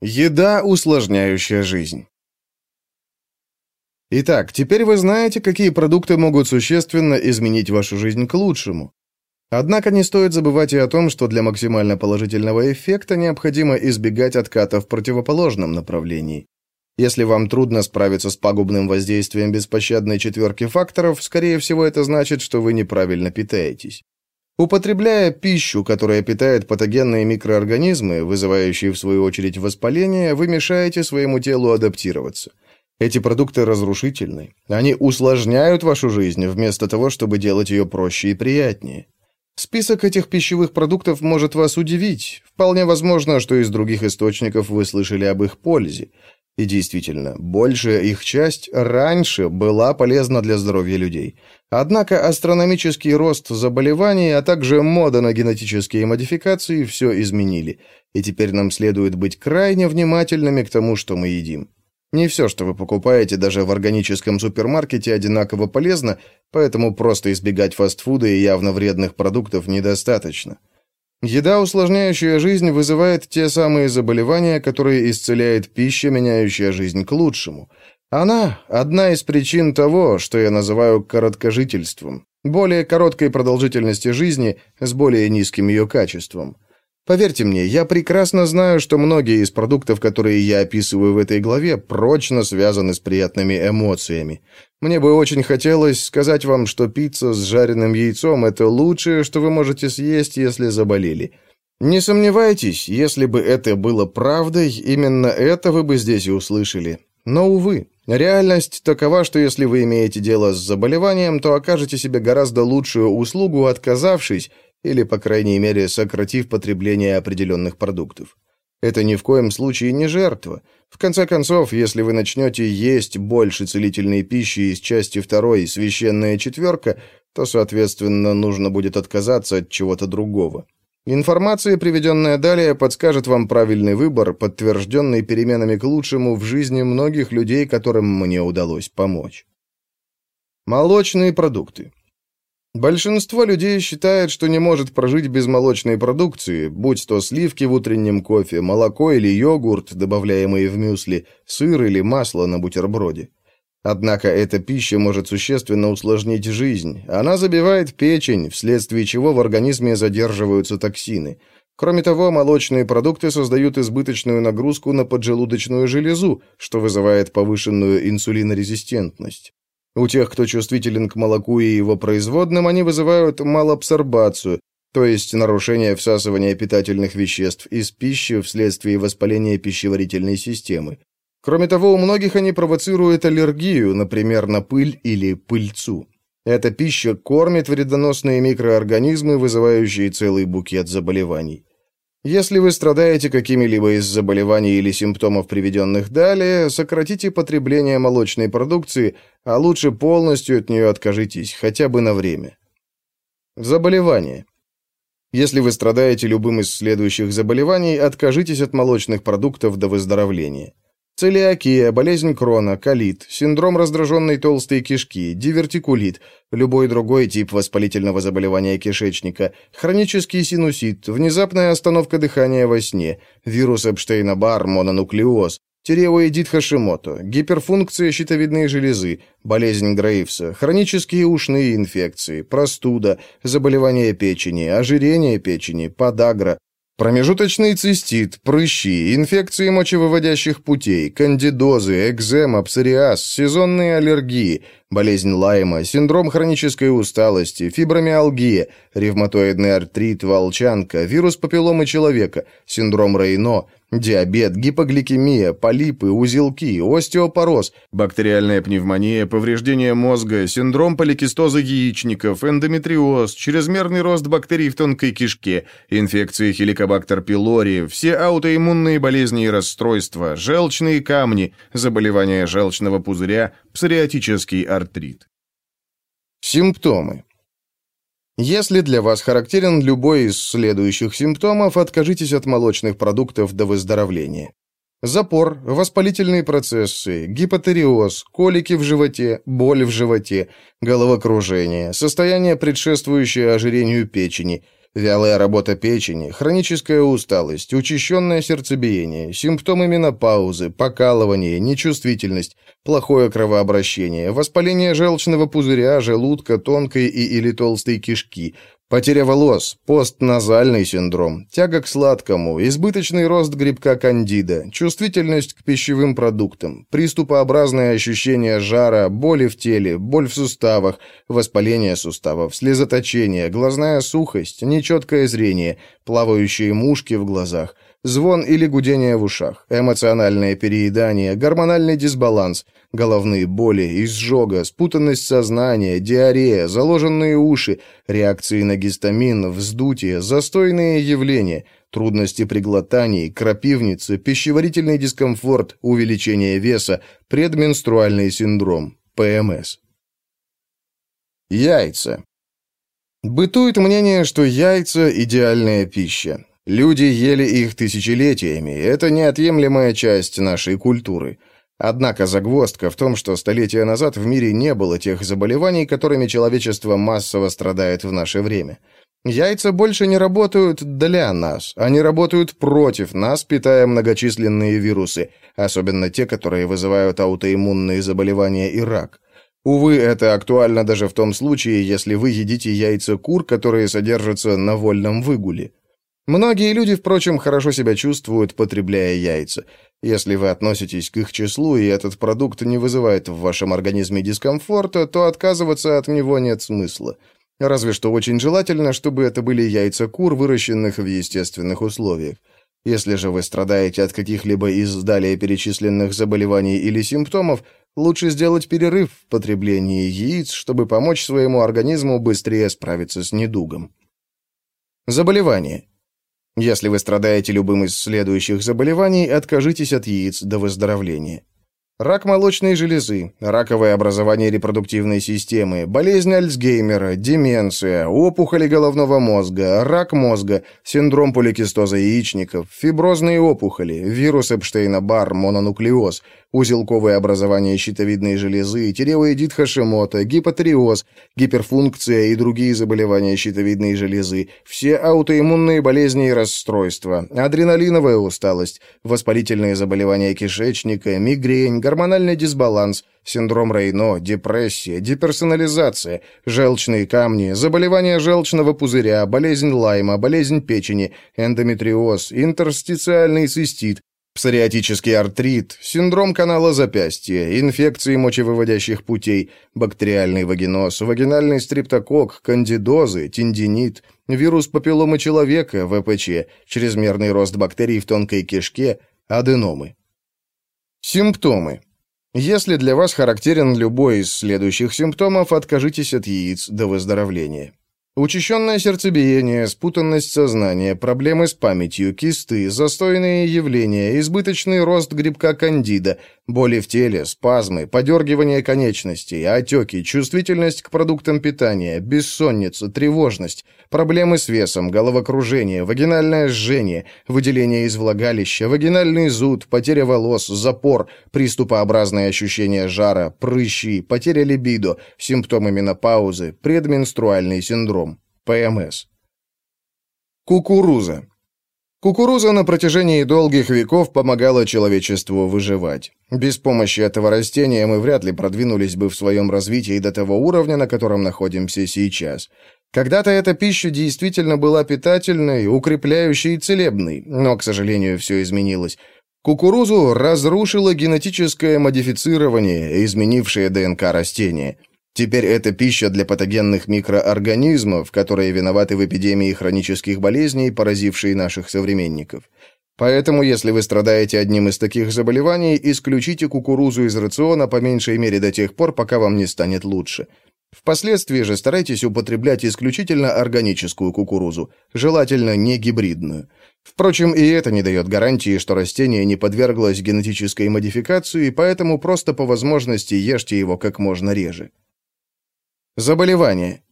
Еда, усложняющая жизнь. Итак, теперь вы знаете, какие продукты могут существенно изменить вашу жизнь к лучшему. Однако не стоит забывать и о том, что для максимально положительного эффекта необходимо избегать отката в противоположном направлении. Если вам трудно справиться с пагубным воздействием беспощадной четверки факторов, скорее всего, это значит, что вы неправильно питаетесь. Употребляя пищу, которая питает патогенные микроорганизмы, вызывающие в свою очередь воспаление, вы мешаете своему телу адаптироваться. Эти продукты разрушительны. Они усложняют вашу жизнь, вместо того, чтобы делать ее проще и приятнее. Список этих пищевых продуктов может вас удивить. Вполне возможно, что из других источников вы слышали об их пользе. И действительно, большая их часть раньше была полезна для здоровья людей. Однако астрономический рост заболеваний, а также мода на генетические модификации все изменили, и теперь нам следует быть крайне внимательными к тому, что мы едим. Не все, что вы покупаете даже в органическом супермаркете, одинаково полезно, поэтому просто избегать фастфуда и явно вредных продуктов недостаточно. Еда, усложняющая жизнь, вызывает те самые заболевания, которые исцеляет пища, меняющая жизнь к лучшему. Она – одна из причин того, что я называю короткожительством, более короткой продолжительности жизни с более низким ее качеством. Поверьте мне, я прекрасно знаю, что многие из продуктов, которые я описываю в этой главе, прочно связаны с приятными эмоциями. Мне бы очень хотелось сказать вам, что пицца с жареным яйцом – это лучшее, что вы можете съесть, если заболели. Не сомневайтесь, если бы это было правдой, именно это вы бы здесь и услышали. Но, увы, реальность такова, что если вы имеете дело с заболеванием, то окажете себе гораздо лучшую услугу, отказавшись или, по крайней мере, сократив потребление определенных продуктов. Это ни в коем случае не жертва. В конце концов, если вы начнете есть больше целительной пищи из части второй «Священная четверка», то, соответственно, нужно будет отказаться от чего-то другого. Информация, приведенная далее, подскажет вам правильный выбор, подтвержденный переменами к лучшему в жизни многих людей, которым мне удалось помочь. Молочные продукты. Большинство людей считает, что не может прожить без молочной продукции, будь то сливки в утреннем кофе, молоко или йогурт, добавляемые в мюсли, сыр или масло на бутерброде. Однако эта пища может существенно усложнить жизнь. Она забивает печень, вследствие чего в организме задерживаются токсины. Кроме того, молочные продукты создают избыточную нагрузку на поджелудочную железу, что вызывает повышенную инсулинорезистентность. У тех, кто чувствителен к молоку и его производным, они вызывают малоабсорбацию, то есть нарушение всасывания питательных веществ из пищи вследствие воспаления пищеварительной системы. Кроме того, у многих они провоцируют аллергию, например, на пыль или пыльцу. Эта пища кормит вредоносные микроорганизмы, вызывающие целый букет заболеваний. Если вы страдаете какими-либо из заболеваний или симптомов, приведенных далее, сократите потребление молочной продукции, а лучше полностью от нее откажитесь, хотя бы на время. Заболевания. Если вы страдаете любым из следующих заболеваний, откажитесь от молочных продуктов до выздоровления. Целиакия, болезнь Крона, колит, синдром раздраженной толстой кишки, дивертикулит, любой другой тип воспалительного заболевания кишечника, хронический синусит, внезапная остановка дыхания во сне, вирус Эпштейна-Барр, мононуклеоз, Тиреоидит Хашимото, гиперфункция щитовидной железы, болезнь Грейвса, хронические ушные инфекции, простуда, заболевания печени, ожирение печени, подагра, Промежуточный цистит, прыщи, инфекции мочевыводящих путей, кандидозы, экзема, псориаз, сезонные аллергии, болезнь Лайма, синдром хронической усталости, фибромиалгия, ревматоидный артрит, волчанка, вирус папилломы человека, синдром Рейно, Диабет, гипогликемия, полипы, узелки, остеопороз, бактериальная пневмония, повреждение мозга, синдром поликистоза яичников, эндометриоз, чрезмерный рост бактерий в тонкой кишке, инфекции хеликобактер пилори, все аутоиммунные болезни и расстройства, желчные камни, заболевания желчного пузыря, псориатический артрит. Симптомы. Если для вас характерен любой из следующих симптомов, откажитесь от молочных продуктов до выздоровления. Запор, воспалительные процессы, гипотериоз, колики в животе, боль в животе, головокружение, состояние, предшествующее ожирению печени, вялая работа печени, хроническая усталость, учащенное сердцебиение, симптомы менопаузы, покалывание, нечувствительность, плохое кровообращение, воспаление желчного пузыря, желудка, тонкой и или толстой кишки, Потеря волос, постназальный синдром, тяга к сладкому, избыточный рост грибка кандида, чувствительность к пищевым продуктам, приступообразное ощущение жара, боли в теле, боль в суставах, воспаление суставов, слезоточение, глазная сухость, нечеткое зрение, плавающие мушки в глазах – звон или гудение в ушах, эмоциональное переедание, гормональный дисбаланс, головные боли, изжога, спутанность сознания, диарея, заложенные уши, реакции на гистамин, вздутие, застойные явления, трудности при глотании, крапивница, пищеварительный дискомфорт, увеличение веса, предменструальный синдром, ПМС. Яйца. Бытует мнение, что яйца – идеальная пища. Люди ели их тысячелетиями, это неотъемлемая часть нашей культуры. Однако загвоздка в том, что столетия назад в мире не было тех заболеваний, которыми человечество массово страдает в наше время. Яйца больше не работают для нас, они работают против нас, питая многочисленные вирусы, особенно те, которые вызывают аутоиммунные заболевания и рак. Увы, это актуально даже в том случае, если вы едите яйца кур, которые содержатся на вольном выгуле. Многие люди, впрочем, хорошо себя чувствуют, потребляя яйца. Если вы относитесь к их числу, и этот продукт не вызывает в вашем организме дискомфорта, то отказываться от него нет смысла. Разве что очень желательно, чтобы это были яйца кур, выращенных в естественных условиях. Если же вы страдаете от каких-либо из далее перечисленных заболеваний или симптомов, лучше сделать перерыв в потреблении яиц, чтобы помочь своему организму быстрее справиться с недугом. Заболевание. Если вы страдаете любым из следующих заболеваний, откажитесь от яиц до выздоровления. Рак молочной железы, раковое образование репродуктивной системы, болезнь Альцгеймера, деменция, опухоли головного мозга, рак мозга, синдром поликистоза яичников, фиброзные опухоли, вирус Эпштейна-Барр, мононуклеоз, узелковое образование щитовидной железы, тиреоидит Хашимота, гипотиреоз, гиперфункция и другие заболевания щитовидной железы, все аутоиммунные болезни и расстройства, адреналиновая усталость, воспалительные заболевания кишечника, мигрень, гормональный дисбаланс, синдром Рейно, депрессия, деперсонализация, желчные камни, заболевания желчного пузыря, болезнь Лайма, болезнь печени, эндометриоз, интерстициальный цистит, псориатический артрит, синдром канала запястья, инфекции мочевыводящих путей, бактериальный вагиноз, вагинальный стрептокок, кандидозы, тендинит, вирус папилломы человека, ВПЧ, чрезмерный рост бактерий в тонкой кишке, аденомы. Симптомы. Если для вас характерен любой из следующих симптомов, откажитесь от яиц до выздоровления. Учащенное сердцебиение, спутанность сознания, проблемы с памятью, кисты, застойные явления, избыточный рост грибка кандида, боли в теле, спазмы, подергивание конечностей, отеки, чувствительность к продуктам питания, бессонница, тревожность, проблемы с весом, головокружение, вагинальное жжение, выделение из влагалища, вагинальный зуд, потеря волос, запор, приступообразное ощущение жара, прыщи, потеря либидо, симптомы менопаузы, предменструальный синдром. ПМС. Кукуруза. Кукуруза на протяжении долгих веков помогала человечеству выживать. Без помощи этого растения мы вряд ли продвинулись бы в своем развитии до того уровня, на котором находимся сейчас. Когда-то эта пища действительно была питательной, укрепляющей и целебной, но, к сожалению, все изменилось. Кукурузу разрушило генетическое модифицирование, изменившее ДНК растения. Теперь это пища для патогенных микроорганизмов, которые виноваты в эпидемии хронических болезней, поразившей наших современников. Поэтому, если вы страдаете одним из таких заболеваний, исключите кукурузу из рациона по меньшей мере до тех пор, пока вам не станет лучше. Впоследствии же старайтесь употреблять исключительно органическую кукурузу, желательно не гибридную. Впрочем, и это не дает гарантии, что растение не подверглось генетической модификации, поэтому просто по возможности ешьте его как можно реже. Заболевания.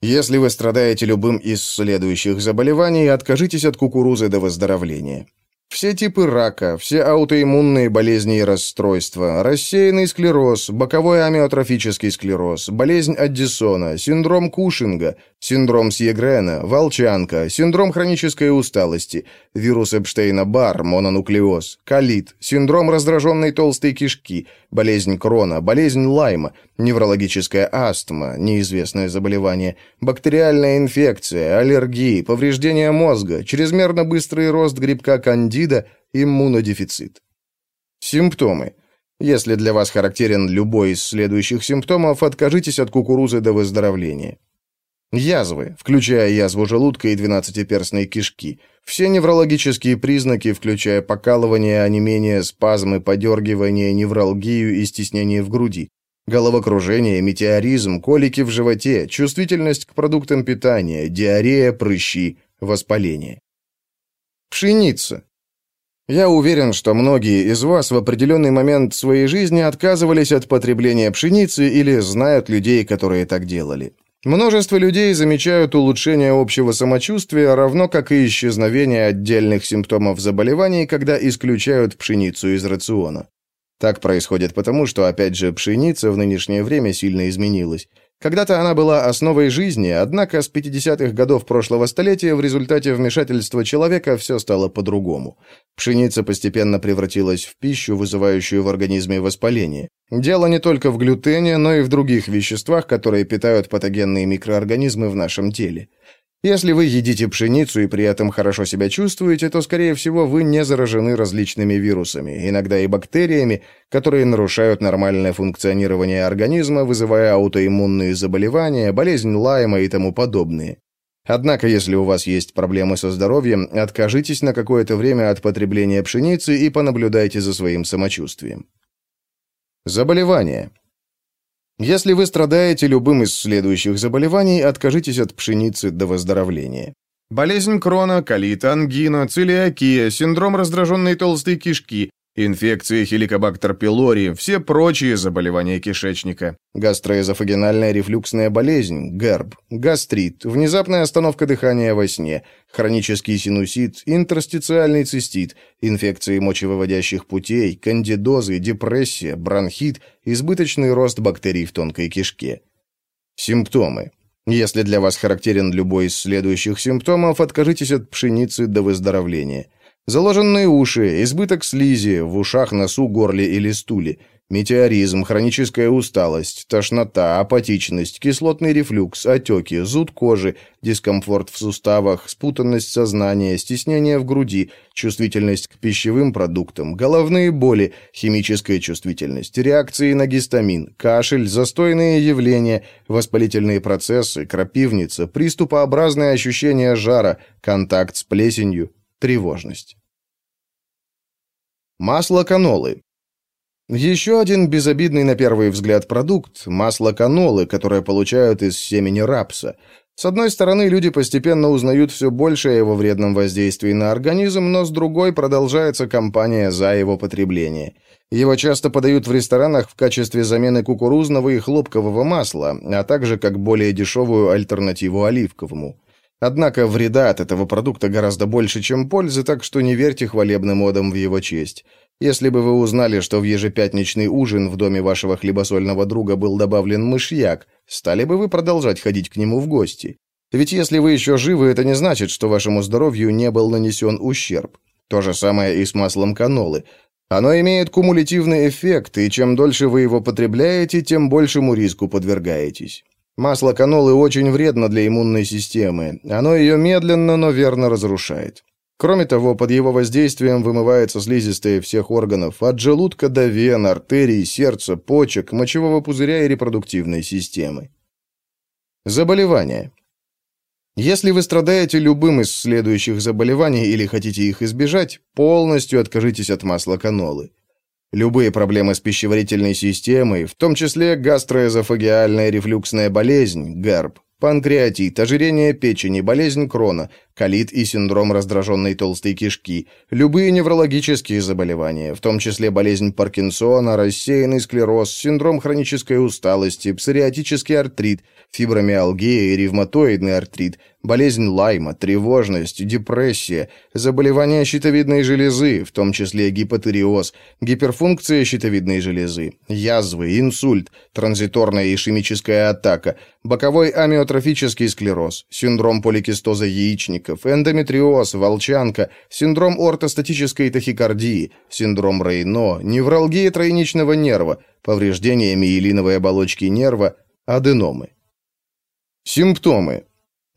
Если вы страдаете любым из следующих заболеваний, откажитесь от кукурузы до выздоровления. Все типы рака, все аутоиммунные болезни и расстройства, рассеянный склероз, боковой амиотрофический склероз, болезнь Аддисона, синдром Кушинга, синдром Сьегрена, волчанка, синдром хронической усталости, вирус Эпштейна-Барр, мононуклеоз, колит, синдром раздраженной толстой кишки, болезнь Крона, болезнь Лайма, неврологическая астма, неизвестное заболевание, бактериальная инфекция, аллергии, повреждение мозга, чрезмерно быстрый рост грибка кандида, иммунодефицит. Симптомы. Если для вас характерен любой из следующих симптомов, откажитесь от кукурузы до выздоровления. Язвы, включая язву желудка и двенадцатиперстной кишки. Все неврологические признаки, включая покалывание, онемение, спазмы, подергивание, невралгию и стеснение в груди. Головокружение, метеоризм, колики в животе, чувствительность к продуктам питания, диарея, прыщи, воспаление. Пшеница. Я уверен, что многие из вас в определенный момент своей жизни отказывались от потребления пшеницы или знают людей, которые так делали. Множество людей замечают улучшение общего самочувствия, равно как и исчезновение отдельных симптомов заболеваний, когда исключают пшеницу из рациона. Так происходит потому, что, опять же, пшеница в нынешнее время сильно изменилась. Когда-то она была основой жизни, однако с 50-х годов прошлого столетия в результате вмешательства человека все стало по-другому. Пшеница постепенно превратилась в пищу, вызывающую в организме воспаление. Дело не только в глютене, но и в других веществах, которые питают патогенные микроорганизмы в нашем теле. Если вы едите пшеницу и при этом хорошо себя чувствуете, то, скорее всего, вы не заражены различными вирусами, иногда и бактериями, которые нарушают нормальное функционирование организма, вызывая аутоиммунные заболевания, болезнь Лайма и тому подобные. Однако, если у вас есть проблемы со здоровьем, откажитесь на какое-то время от потребления пшеницы и понаблюдайте за своим самочувствием. Заболевания. Если вы страдаете любым из следующих заболеваний, откажитесь от пшеницы до выздоровления. Болезнь Крона, колит, ангина, целиакия, синдром раздраженной толстой кишки, Инфекции хеликобактер пилори, все прочие заболевания кишечника. Гастроэзофагинальная рефлюксная болезнь, ГЭРБ, гастрит, внезапная остановка дыхания во сне, хронический синусит, интерстициальный цистит, инфекции мочевыводящих путей, кандидозы, депрессия, бронхит, избыточный рост бактерий в тонкой кишке. Симптомы. Если для вас характерен любой из следующих симптомов, откажитесь от пшеницы до выздоровления – Заложенные уши, избыток слизи в ушах, носу, горле или стуле, метеоризм, хроническая усталость, тошнота, апатичность, кислотный рефлюкс, отеки, зуд кожи, дискомфорт в суставах, спутанность сознания, стеснение в груди, чувствительность к пищевым продуктам, головные боли, химическая чувствительность, реакции на гистамин, кашель, застойные явления, воспалительные процессы, крапивница, приступообразное ощущение жара, контакт с плесенью, тревожность. Масло канолы. Еще один безобидный на первый взгляд продукт – масло канолы, которое получают из семени рапса. С одной стороны, люди постепенно узнают все больше о его вредном воздействии на организм, но с другой продолжается кампания за его потребление. Его часто подают в ресторанах в качестве замены кукурузного и хлопкового масла, а также как более дешевую альтернативу оливковому. Однако вреда от этого продукта гораздо больше, чем пользы, так что не верьте хвалебным одам в его честь. Если бы вы узнали, что в ежепятничный ужин в доме вашего хлебосольного друга был добавлен мышьяк, стали бы вы продолжать ходить к нему в гости? Ведь если вы еще живы, это не значит, что вашему здоровью не был нанесен ущерб. То же самое и с маслом канолы. Оно имеет кумулятивный эффект, и чем дольше вы его потребляете, тем большему риску подвергаетесь. Масло канолы очень вредно для иммунной системы. Оно ее медленно, но верно разрушает. Кроме того, под его воздействием вымывается слизистые всех органов, от желудка до вен, артерий, сердца, почек, мочевого пузыря и репродуктивной системы. Заболевания. Если вы страдаете любым из следующих заболеваний или хотите их избежать, полностью откажитесь от масла канолы. Любые проблемы с пищеварительной системой, в том числе гастроэзофагиальная рефлюксная болезнь, ГЭРБ, панкреатит, ожирение печени, болезнь Крона, колит и синдром раздраженной толстой кишки, любые неврологические заболевания, в том числе болезнь Паркинсона, рассеянный склероз, синдром хронической усталости, псориатический артрит, фибромиалгия и ревматоидный артрит, болезнь Лайма, тревожность, депрессия, заболевания щитовидной железы, в том числе гипотериоз, гиперфункция щитовидной железы, язвы, инсульт, транзиторная ишемическая атака, боковой амиотрофический склероз, синдром поликистоза яичников, эндометриоз, волчанка, синдром ортостатической тахикардии, синдром Рейно, невралгия тройничного нерва, повреждение миелиновой оболочки нерва, аденомы. Симптомы.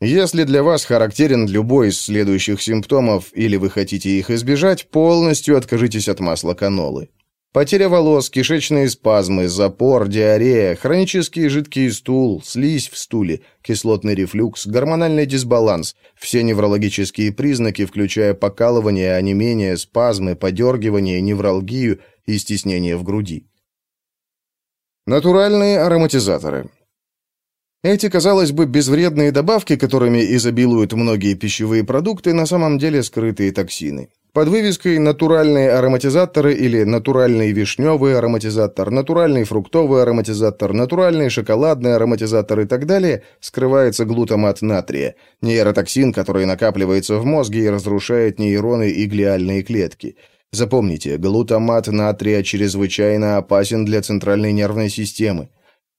Если для вас характерен любой из следующих симптомов или вы хотите их избежать, полностью откажитесь от масла канолы. Потеря волос, кишечные спазмы, запор, диарея, хронический жидкий стул, слизь в стуле, кислотный рефлюкс, гормональный дисбаланс, все неврологические признаки, включая покалывание, онемение, спазмы, подергивание, невралгию и стеснение в груди. Натуральные ароматизаторы. Эти, казалось бы, безвредные добавки, которыми изобилуют многие пищевые продукты, на самом деле скрытые токсины. Под вывеской «натуральные ароматизаторы» или «натуральный вишневый ароматизатор», «натуральный фруктовый ароматизатор», «натуральный шоколадный ароматизатор» и так далее скрывается глутамат натрия, нейротоксин, который накапливается в мозге и разрушает нейроны и глиальные клетки. Запомните, глутамат натрия чрезвычайно опасен для центральной нервной системы.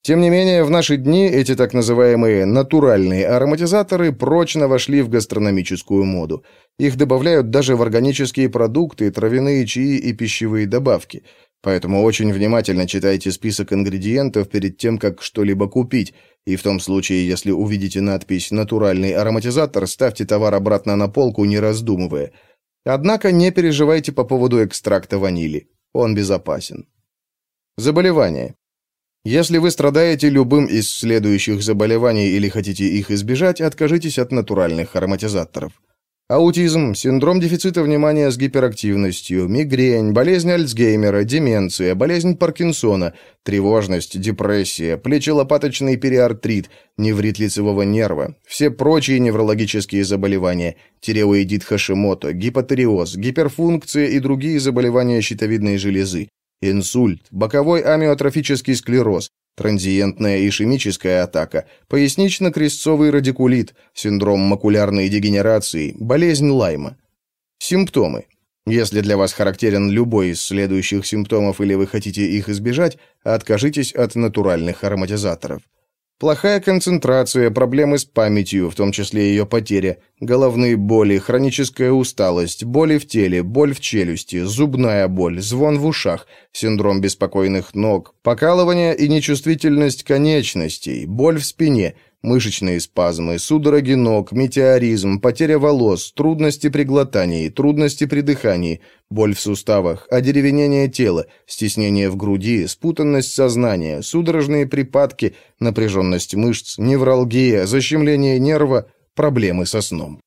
Тем не менее, в наши дни эти так называемые натуральные ароматизаторы прочно вошли в гастрономическую моду. Их добавляют даже в органические продукты, травяные чаи и пищевые добавки. Поэтому очень внимательно читайте список ингредиентов перед тем, как что-либо купить, и в том случае, если увидите надпись «натуральный ароматизатор», ставьте товар обратно на полку, не раздумывая. Однако не переживайте по поводу экстракта ванили. Он безопасен. Заболевания. Если вы страдаете любым из следующих заболеваний или хотите их избежать, откажитесь от натуральных ароматизаторов. Аутизм, синдром дефицита внимания с гиперактивностью, мигрень, болезнь Альцгеймера, деменция, болезнь Паркинсона, тревожность, депрессия, плечелопаточный периартрит, неврит лицевого нерва, все прочие неврологические заболевания, тиреоидит Хашимото, гипотериоз, гиперфункция и другие заболевания щитовидной железы, инсульт, боковой амиотрофический склероз, транзиентная ишемическая атака, пояснично-крестцовый радикулит, синдром макулярной дегенерации, болезнь Лайма. Симптомы. Если для вас характерен любой из следующих симптомов или вы хотите их избежать, откажитесь от натуральных ароматизаторов. Плохая концентрация, проблемы с памятью, в том числе ее потеря, головные боли, хроническая усталость, боли в теле, боль в челюсти, зубная боль, звон в ушах, синдром беспокойных ног, покалывание и нечувствительность конечностей, боль в спине, мышечные спазмы, судороги ног, метеоризм, потеря волос, трудности при глотании, трудности при дыхании, боль в суставах, одеревенение тела, стеснение в груди, спутанность сознания, судорожные припадки, напряженность мышц, невралгия, защемление нерва, проблемы со сном.